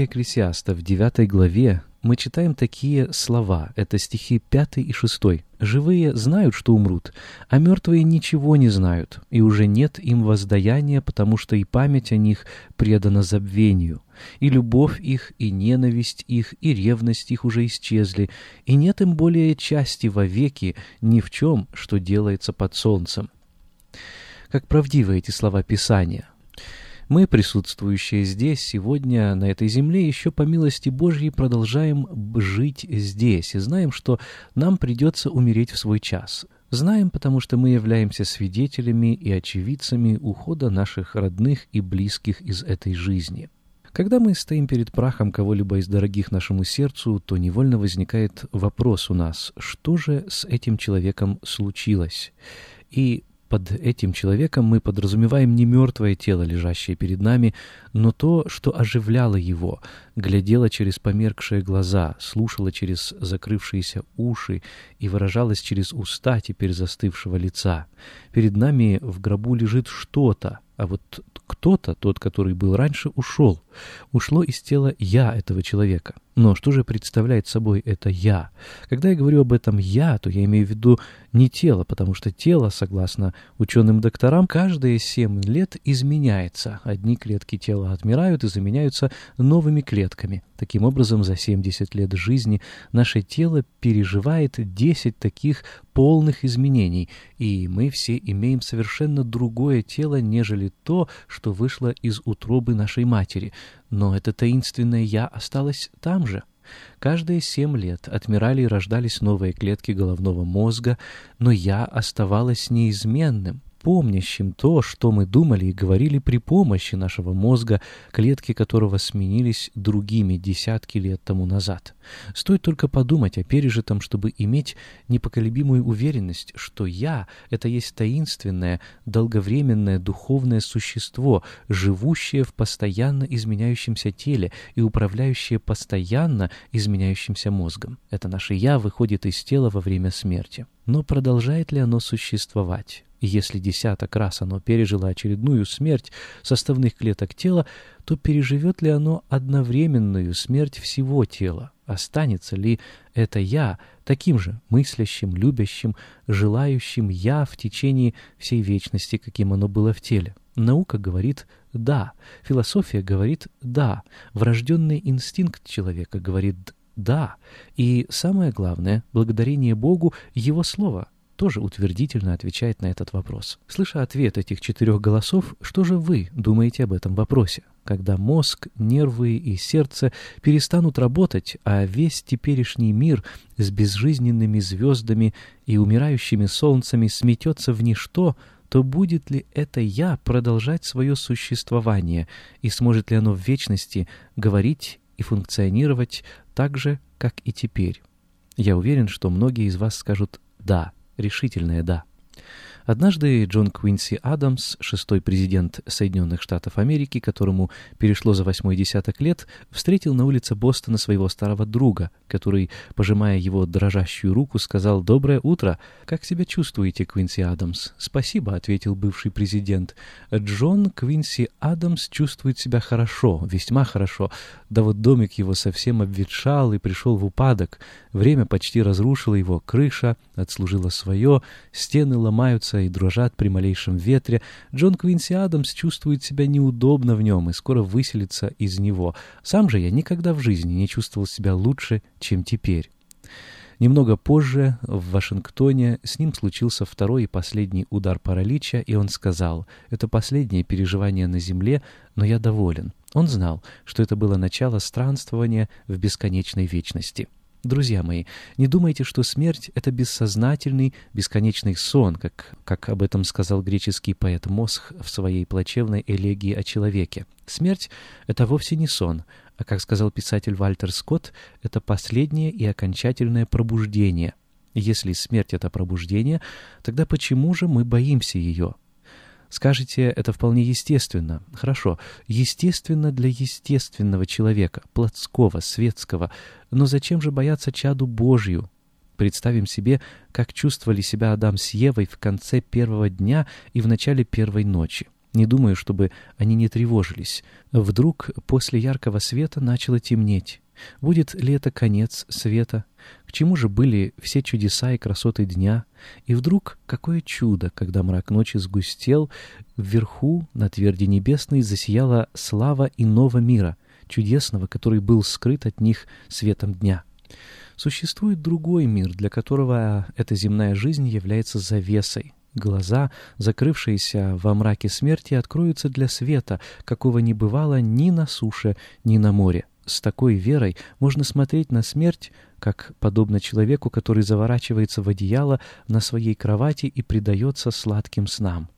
Книге Экклесиаста в 9 главе мы читаем такие слова, это стихи 5 и 6. «Живые знают, что умрут, а мертвые ничего не знают, и уже нет им воздаяния, потому что и память о них предана забвению, и любовь их, и ненависть их, и ревность их уже исчезли, и нет им более части вовеки ни в чем, что делается под солнцем». Как правдивы эти слова Писания. Мы, присутствующие здесь, сегодня, на этой земле, еще по милости Божьей продолжаем жить здесь и знаем, что нам придется умереть в свой час. Знаем, потому что мы являемся свидетелями и очевидцами ухода наших родных и близких из этой жизни. Когда мы стоим перед прахом кого-либо из дорогих нашему сердцу, то невольно возникает вопрос у нас, что же с этим человеком случилось? И под этим человеком мы подразумеваем не мертвое тело, лежащее перед нами, но то, что оживляло его, глядело через померкшие глаза, слушало через закрывшиеся уши и выражалось через уста теперь застывшего лица. Перед нами в гробу лежит что-то, а вот кто-то, тот, который был раньше, ушел. Ушло из тела «я» этого человека. Но что же представляет собой это «я»? Когда я говорю об этом «я», то я имею в виду не тело, потому что тело, согласно ученым-докторам, каждые 7 лет изменяется. Одни клетки тела отмирают и заменяются новыми клетками. Таким образом, за 70 лет жизни наше тело переживает 10 таких полных изменений, и мы все имеем совершенно другое тело, нежели то, что вышло из утробы нашей матери. Но это таинственное «я» осталось там же. Каждые семь лет отмирали и рождались новые клетки головного мозга, но «я» оставалось неизменным помнящим то, что мы думали и говорили при помощи нашего мозга, клетки которого сменились другими десятки лет тому назад. Стоит только подумать о пережитом, чтобы иметь непоколебимую уверенность, что «я» — это есть таинственное, долговременное духовное существо, живущее в постоянно изменяющемся теле и управляющее постоянно изменяющимся мозгом. Это наше «я» выходит из тела во время смерти. Но продолжает ли оно существовать? Если десяток раз оно пережило очередную смерть составных клеток тела, то переживет ли оно одновременную смерть всего тела? Останется ли это «я» таким же мыслящим, любящим, желающим «я» в течение всей вечности, каким оно было в теле? Наука говорит «да», философия говорит «да», врожденный инстинкт человека говорит «да», и самое главное, благодарение Богу, Его Слово – тоже утвердительно отвечает на этот вопрос. Слыша ответ этих четырех голосов, что же вы думаете об этом вопросе? Когда мозг, нервы и сердце перестанут работать, а весь теперешний мир с безжизненными звездами и умирающими солнцами сметется в ничто, то будет ли это «я» продолжать свое существование, и сможет ли оно в вечности говорить и функционировать так же, как и теперь? Я уверен, что многие из вас скажут «да» решительное «да». Однажды Джон Квинси Адамс, шестой президент Соединенных Штатов Америки, которому перешло за восьмой десяток лет, встретил на улице Бостона своего старого друга, который, пожимая его дрожащую руку, сказал «Доброе утро! Как себя чувствуете, Квинси Адамс?» «Спасибо», — ответил бывший президент. «Джон Квинси Адамс чувствует себя хорошо, весьма хорошо. Да вот домик его совсем обветшал и пришел в упадок. Время почти разрушило его, крыша отслужила свое, стены ломаются и дрожат при малейшем ветре. Джон Квинси Адамс чувствует себя неудобно в нем и скоро выселится из него. Сам же я никогда в жизни не чувствовал себя лучше, чем теперь. Немного позже в Вашингтоне с ним случился второй и последний удар паралича, и он сказал, «Это последнее переживание на земле, но я доволен». Он знал, что это было начало странствования в бесконечной вечности. Друзья мои, не думайте, что смерть — это бессознательный, бесконечный сон, как, как об этом сказал греческий поэт Мосх в своей плачевной элегии о человеке. Смерть — это вовсе не сон, а, как сказал писатель Вальтер Скотт, это последнее и окончательное пробуждение. Если смерть — это пробуждение, тогда почему же мы боимся ее? Скажете, это вполне естественно. Хорошо, естественно для естественного человека, плотского, светского. Но зачем же бояться чаду Божью? Представим себе, как чувствовали себя Адам с Евой в конце первого дня и в начале первой ночи. Не думаю, чтобы они не тревожились. Вдруг после яркого света начало темнеть. Будет ли это конец света? К чему же были все чудеса и красоты дня? И вдруг какое чудо, когда мрак ночи сгустел, вверху, на тверди небесной, засияла слава иного мира, чудесного, который был скрыт от них светом дня. Существует другой мир, для которого эта земная жизнь является завесой. Глаза, закрывшиеся во мраке смерти, откроются для света, какого не бывало ни на суше, ни на море с такой верой можно смотреть на смерть, как подобно человеку, который заворачивается в одеяло на своей кровати и предается сладким снам.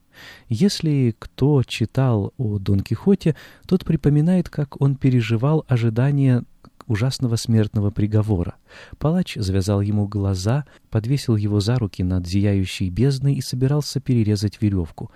Если кто читал о Дон Кихоте, тот припоминает, как он переживал ожидание ужасного смертного приговора. Палач завязал ему глаза, подвесил его за руки над зияющей бездной и собирался перерезать веревку.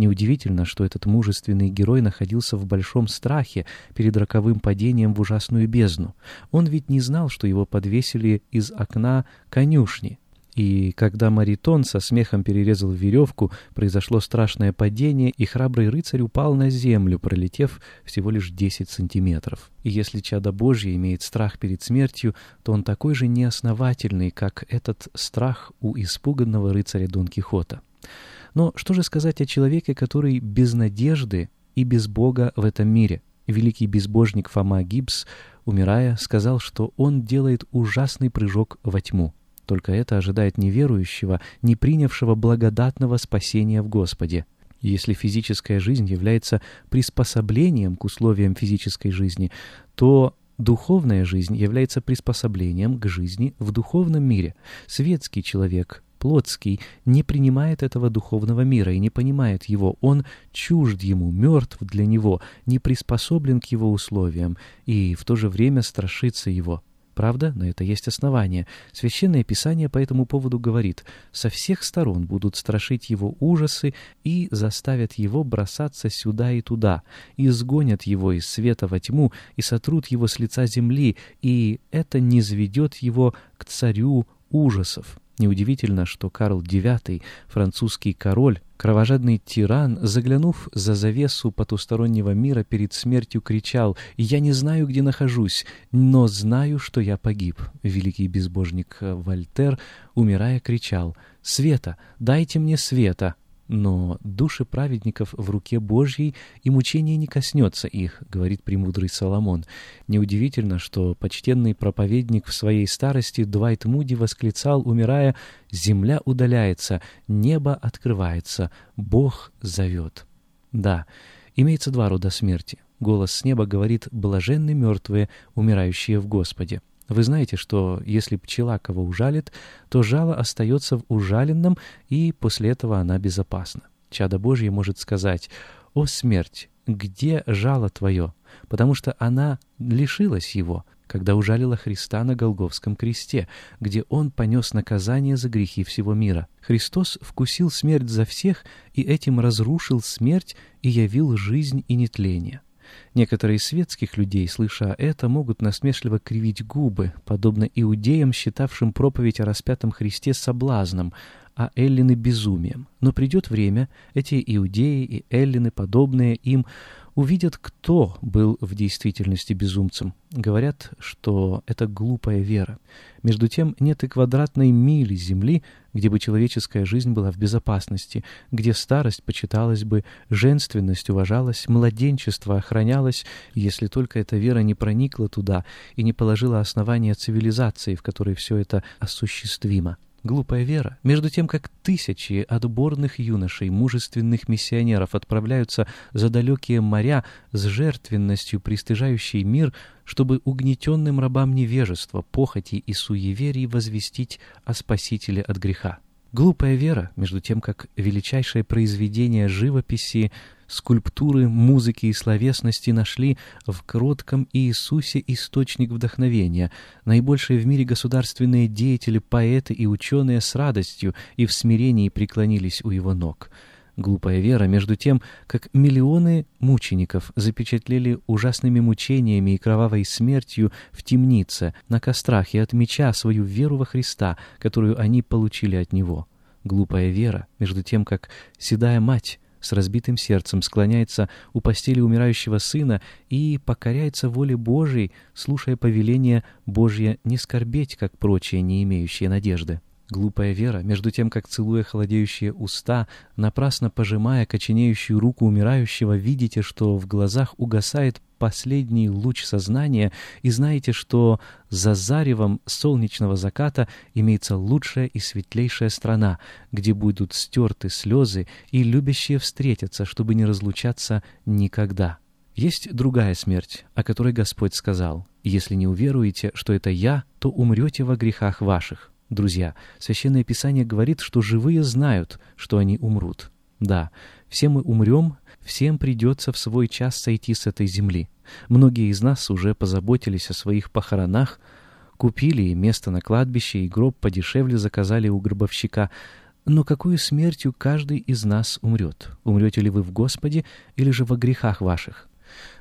Неудивительно, что этот мужественный герой находился в большом страхе перед роковым падением в ужасную бездну. Он ведь не знал, что его подвесили из окна конюшни. И когда Маритон со смехом перерезал веревку, произошло страшное падение, и храбрый рыцарь упал на землю, пролетев всего лишь 10 сантиметров. И если чадо Божье имеет страх перед смертью, то он такой же неосновательный, как этот страх у испуганного рыцаря Дон Кихота. Но что же сказать о человеке, который без надежды и без Бога в этом мире? Великий безбожник Фома Гибс, умирая, сказал, что он делает ужасный прыжок во тьму. Только это ожидает неверующего, не принявшего благодатного спасения в Господе. Если физическая жизнь является приспособлением к условиям физической жизни, то духовная жизнь является приспособлением к жизни в духовном мире. Светский человек плотский, не принимает этого духовного мира и не понимает его. Он чужд ему, мертв для него, не приспособлен к его условиям и в то же время страшится его. Правда, на это есть основания. Священное Писание по этому поводу говорит, «Со всех сторон будут страшить его ужасы и заставят его бросаться сюда и туда, и изгонят его из света во тьму, и сотрут его с лица земли, и это не заведет его к царю ужасов». Неудивительно, что Карл IX, французский король, кровожадный тиран, заглянув за завесу потустороннего мира перед смертью, кричал «Я не знаю, где нахожусь, но знаю, что я погиб». Великий безбожник Вольтер, умирая, кричал «Света! Дайте мне света!» Но души праведников в руке Божьей, и мучение не коснется их, говорит премудрый Соломон. Неудивительно, что почтенный проповедник в своей старости Двайт Муди восклицал, умирая, «Земля удаляется, небо открывается, Бог зовет». Да, имеется два рода смерти. Голос с неба говорит «блаженны мертвые, умирающие в Господе». Вы знаете, что если пчела кого ужалит, то жало остается в ужаленном, и после этого она безопасна. Чадо Божье может сказать «О смерть, где жало твое?» потому что она лишилась его. когда ужалила Христа на Голговском кресте, где Он понес наказание за грехи всего мира. Христос вкусил смерть за всех и этим разрушил смерть и явил жизнь и нетление. Некоторые из светских людей, слыша это, могут насмешливо кривить губы, подобно иудеям, считавшим проповедь о распятом Христе соблазном, а эллины — безумием. Но придет время, эти иудеи и эллины, подобные им, увидят, кто был в действительности безумцем. Говорят, что это глупая вера. Между тем нет и квадратной мили земли, где бы человеческая жизнь была в безопасности, где старость почиталась бы, женственность уважалась, младенчество охранялось, если только эта вера не проникла туда и не положила основания цивилизации, в которой все это осуществимо. Глупая вера. Между тем, как тысячи отборных юношей, мужественных миссионеров отправляются за далекие моря с жертвенностью, пристыжающей мир, чтобы угнетенным рабам невежества, похоти и суеверий возвестить о Спасителе от греха. Глупая вера, между тем, как величайшее произведение живописи, скульптуры, музыки и словесности нашли в кротком Иисусе источник вдохновения. Наибольшие в мире государственные деятели, поэты и ученые с радостью и в смирении преклонились у его ног. Глупая вера, между тем, как миллионы мучеников запечатлели ужасными мучениями и кровавой смертью в темнице, на кострах и от меча свою веру во Христа, которую они получили от Него. Глупая вера, между тем, как седая мать с разбитым сердцем склоняется у постели умирающего сына и покоряется воле Божией, слушая повеление Божье не скорбеть, как прочие, не имеющие надежды. Глупая вера, между тем, как целуя холодеющие уста, напрасно пожимая коченеющую руку умирающего, видите, что в глазах угасает последний луч сознания и знаете, что за заревом солнечного заката имеется лучшая и светлейшая страна, где будут стерты слезы и любящие встретятся, чтобы не разлучаться никогда. Есть другая смерть, о которой Господь сказал, «Если не уверуете, что это Я, то умрете во грехах ваших». Друзья, Священное Писание говорит, что живые знают, что они умрут. Да, все мы умрем, всем придется в свой час сойти с этой земли. Многие из нас уже позаботились о своих похоронах, купили место на кладбище и гроб подешевле заказали у гробовщика. Но какую смертью каждый из нас умрет? Умрете ли вы в Господе или же во грехах ваших?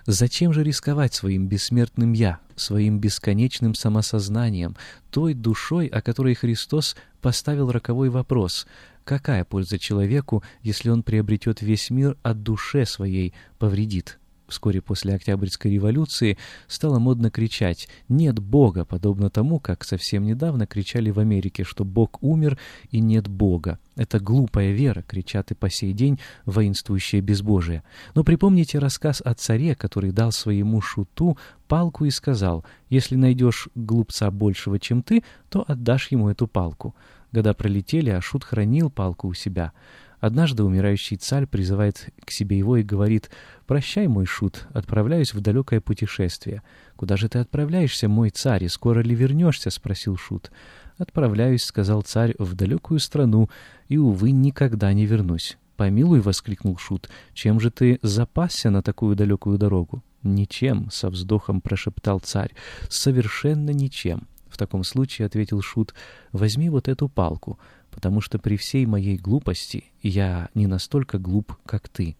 Зачем же рисковать своим бессмертным «я», своим бесконечным самосознанием, той душой, о которой Христос поставил роковой вопрос «Какая польза человеку, если он приобретет весь мир, а душе своей повредит?» Вскоре после Октябрьской революции, стало модно кричать «Нет Бога», подобно тому, как совсем недавно кричали в Америке, что Бог умер и нет Бога. Это глупая вера, кричат и по сей день воинствующие безбожие. Но припомните рассказ о царе, который дал своему шуту палку и сказал «Если найдешь глупца большего, чем ты, то отдашь ему эту палку». Года пролетели, а шут хранил палку у себя. Однажды умирающий царь призывает к себе его и говорит «Прощай, мой шут, отправляюсь в далекое путешествие». «Куда же ты отправляешься, мой царь, и скоро ли вернешься?» — спросил шут. «Отправляюсь», — сказал царь, — «в далекую страну, и, увы, никогда не вернусь». «Помилуй», — воскликнул шут, — «чем же ты запасся на такую далекую дорогу?» «Ничем», — со вздохом прошептал царь, — «совершенно ничем». «В таком случае», — ответил шут, — «возьми вот эту палку» потому что при всей моей глупости я не настолько глуп, как ты.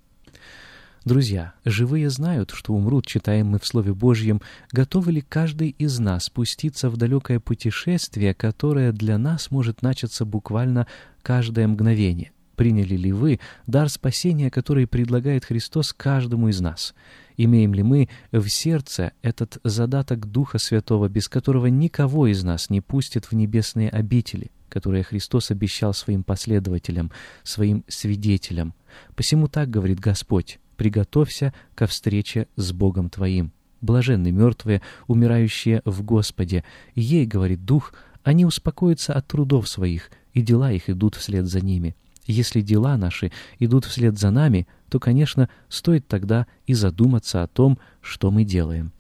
Друзья, живые знают, что умрут, читаем мы в Слове Божьем, готовы ли каждый из нас спуститься в далекое путешествие, которое для нас может начаться буквально каждое мгновение? Приняли ли вы дар спасения, который предлагает Христос каждому из нас? Имеем ли мы в сердце этот задаток Духа Святого, без которого никого из нас не пустит в небесные обители? которое Христос обещал своим последователям, своим свидетелям. Посему так говорит Господь, приготовься ко встрече с Богом твоим. Блаженны мертвые, умирающие в Господе. Ей, говорит Дух, они успокоятся от трудов своих, и дела их идут вслед за ними. Если дела наши идут вслед за нами, то, конечно, стоит тогда и задуматься о том, что мы делаем.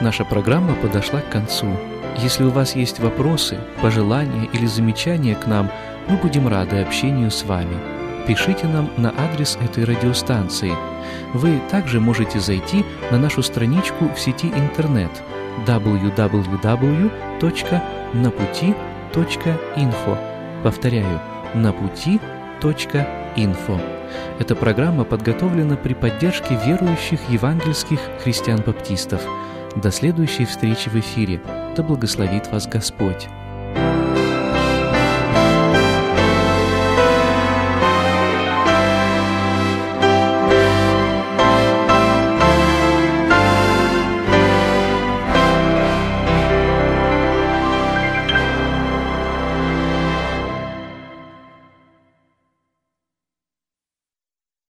Наша программа подошла к концу. Если у вас есть вопросы, пожелания или замечания к нам, мы будем рады общению с вами. Пишите нам на адрес этой радиостанции. Вы также можете зайти на нашу страничку в сети интернет www.naputi.info. Повторяю, naputi.info. Эта программа подготовлена при поддержке верующих евангельских христиан-баптистов. До следующей встречи в эфире. Да благословит вас Господь!